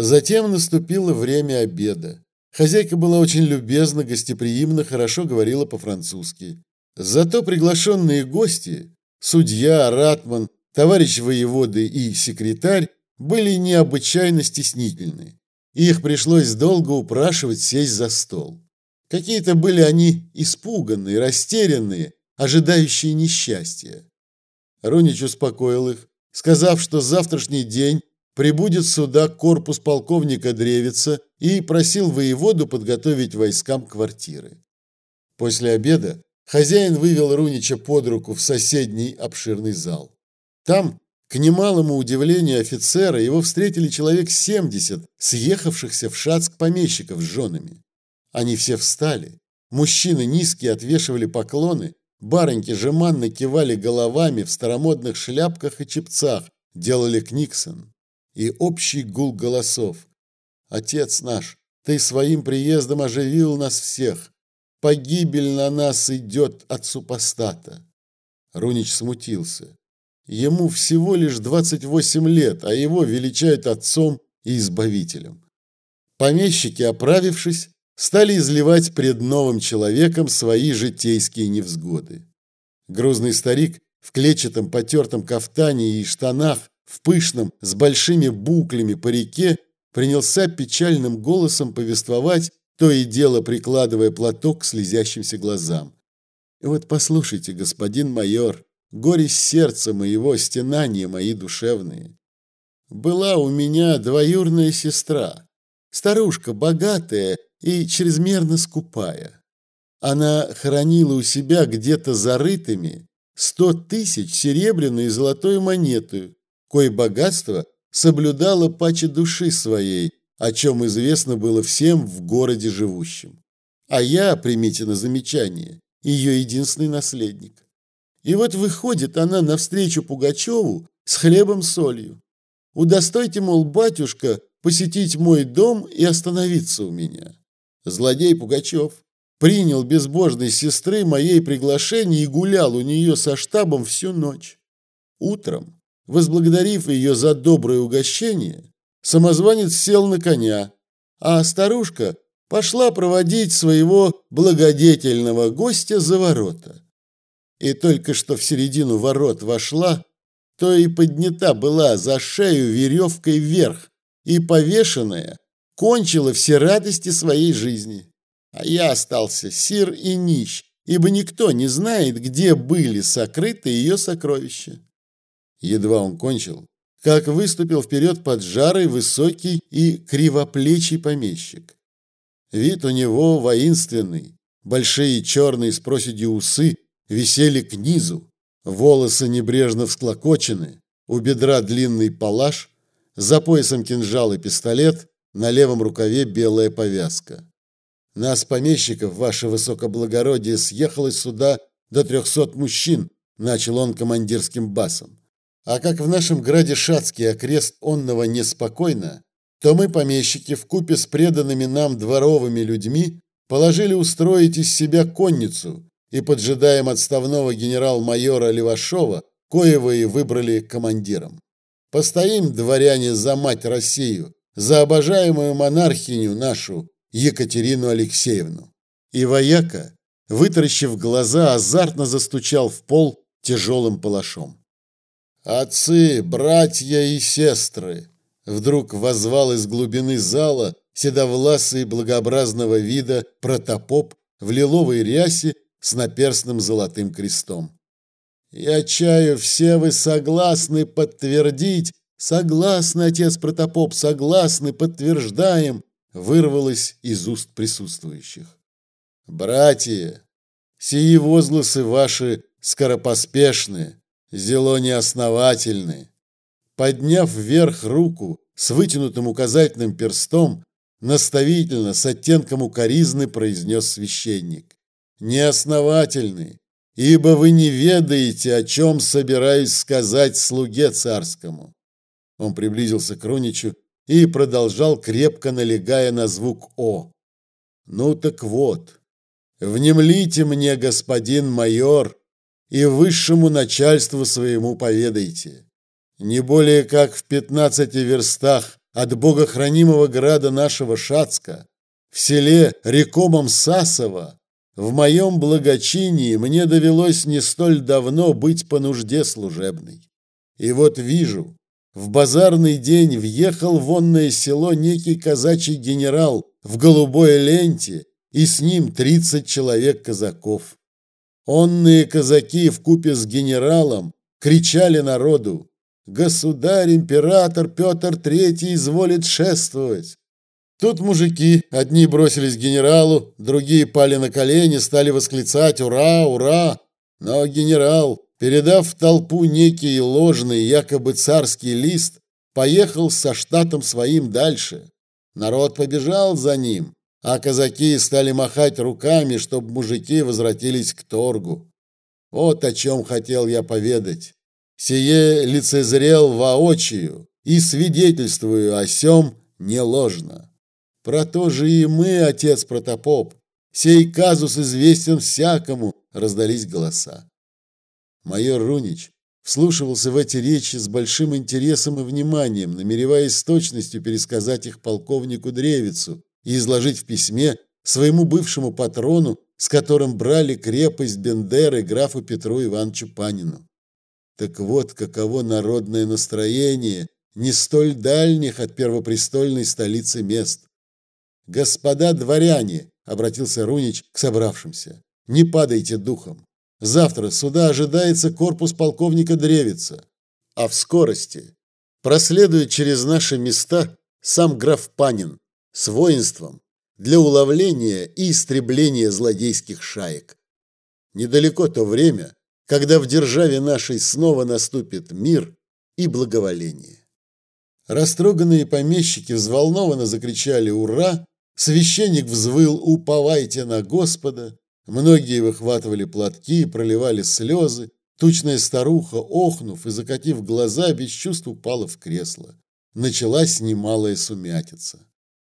Затем наступило время обеда. Хозяйка была очень любезна, гостеприимна, хорошо говорила по-французски. Зато приглашенные гости, судья, ратман, товарищ воеводы и секретарь, были необычайно стеснительны. Их пришлось долго упрашивать сесть за стол. Какие-то были они испуганные, растерянные, ожидающие несчастья. Рунич успокоил их, сказав, что завтрашний день прибудет сюда корпус полковника Древица и просил воеводу подготовить войскам квартиры. После обеда хозяин вывел Рунича под руку в соседний обширный зал. Там, к немалому удивлению офицера, его встретили человек 70 съехавшихся в Шацк помещиков с женами. Они все встали. Мужчины низкие отвешивали поклоны, барыньки жеманно кивали головами в старомодных шляпках и чепцах, делали книксон. И общий гул голосов. «Отец наш, ты своим приездом оживил нас всех. Погибель на нас идет от супостата». Рунич смутился. Ему всего лишь 28 лет, а его величают отцом и избавителем. Помещики, оправившись, стали изливать пред новым человеком свои житейские невзгоды. Грузный старик в клетчатом потертом кафтане и штанах, в пышном, с большими буклями парике, принялся печальным голосом повествовать, то и дело прикладывая платок к слезящимся глазам. Вот послушайте, господин майор, горе сердца моего, стенания мои душевные. Была у меня двоюрная сестра, старушка богатая и чрезмерно скупая. Она хранила у себя где-то зарытыми сто тысяч серебряной и золотой монеты, кое богатство соблюдала паче души своей, о чем известно было всем в городе живущим. А я, примите на замечание, ее единственный наследник. И вот выходит она навстречу Пугачеву с хлебом-солью. Удостойте, мол, батюшка, посетить мой дом и остановиться у меня. Злодей Пугачев принял безбожной сестры моей приглашение и гулял у нее со штабом всю ночь. Утром, возблагодарив ее за доброе угощение, самозванец сел на коня, а старушка пошла проводить своего благодетельного гостя за ворота. И только что в середину ворот вошла, то и поднята была за шею веревкой вверх и повешенная кончила все радости своей жизни. А я остался сир и нищ, ибо никто не знает, где были сокрыты ее сокровища. Едва он кончил, как выступил вперед под жарой высокий и кривоплечий помещик. Вид у него воинственный, большие черные с проседью усы висели к низу, волосы небрежно всклокочены, у бедра длинный палаш, за поясом кинжал и пистолет, на левом рукаве белая повязка. Нас, помещиков, ваше высокоблагородие, съехалось сюда до трехсот мужчин, начал он командирским басом. А как в нашем граде Шацкий окрест онного неспокойно, то мы, помещики, в купе с преданными нам дворовыми людьми, положили устроить из себя конницу и поджидаем отставного генерал-майора Левашова, коего и выбрали командиром. Постоим, дворяне, за мать Россию, за обожаемую монархиню нашу Екатерину Алексеевну. И вояка, вытаращив глаза, азартно застучал в пол тяжелым палашом. «Отцы, братья и сестры!» Вдруг возвал из глубины зала седовласый благообразного вида протопоп в лиловой рясе с наперстным золотым крестом. «Я чаю, все вы согласны подтвердить, «Согласны, отец протопоп, согласны, подтверждаем!» вырвалось из уст присутствующих. «Братья, сии возгласы ваши скоропоспешны, зело неосновательны». Подняв вверх руку с вытянутым указательным перстом, наставительно, с оттенком укоризны произнес священник. «Неосновательны, ибо вы не ведаете, о чем собираюсь сказать слуге царскому. Он приблизился к Руничу и продолжал, крепко налегая на звук «О». «Ну так вот, внемлите мне, господин майор, и высшему начальству своему поведайте. Не более как в пятнадцати верстах от богохранимого града нашего Шацка, в селе Рекомом Сасово, в моем благочинии мне довелось не столь давно быть по нужде служебной. И вот вижу, в базарный день въехал в онное село некий казачий генерал в голубой ленте, и с ним тридцать человек казаков. Онные казаки в купе с генералом кричали народу «Государь, император Петр Третий изволит шествовать!» Тут мужики, одни бросились к генералу, другие пали на колени, стали восклицать «Ура! Ура!» Но генерал, передав в толпу некий ложный, якобы царский лист, поехал со штатом своим дальше. Народ побежал за ним, а казаки стали махать руками, чтобы мужики возвратились к торгу. Вот о чем хотел я поведать. Сие лицезрел воочию и свидетельствую о сем не ложно. Про то же и мы, отец протопоп. Сей казус известен всякому, раздались голоса. Майор Рунич вслушивался в эти речи с большим интересом и вниманием, намереваясь с точностью пересказать их полковнику Древицу и изложить в письме своему бывшему патрону, с которым брали крепость Бендеры графу Петру Ивановичу Панину. Так вот, каково народное настроение не столь дальних от первопрестольной столицы мест. «Господа дворяне!» — обратился Рунич к собравшимся. «Не падайте духом. Завтра сюда ожидается корпус полковника Древица, а в скорости проследует через наши места сам граф Панин с воинством для уловления и истребления злодейских шаек. Недалеко то время, когда в державе нашей снова наступит мир и благоволение. Растроганные помещики взволнованно закричали «Ура!», священник взвыл «Уповайте на Господа!», многие выхватывали платки и проливали слезы, тучная старуха, охнув и закатив глаза, без чувств упала в кресло. Началась немалая сумятица.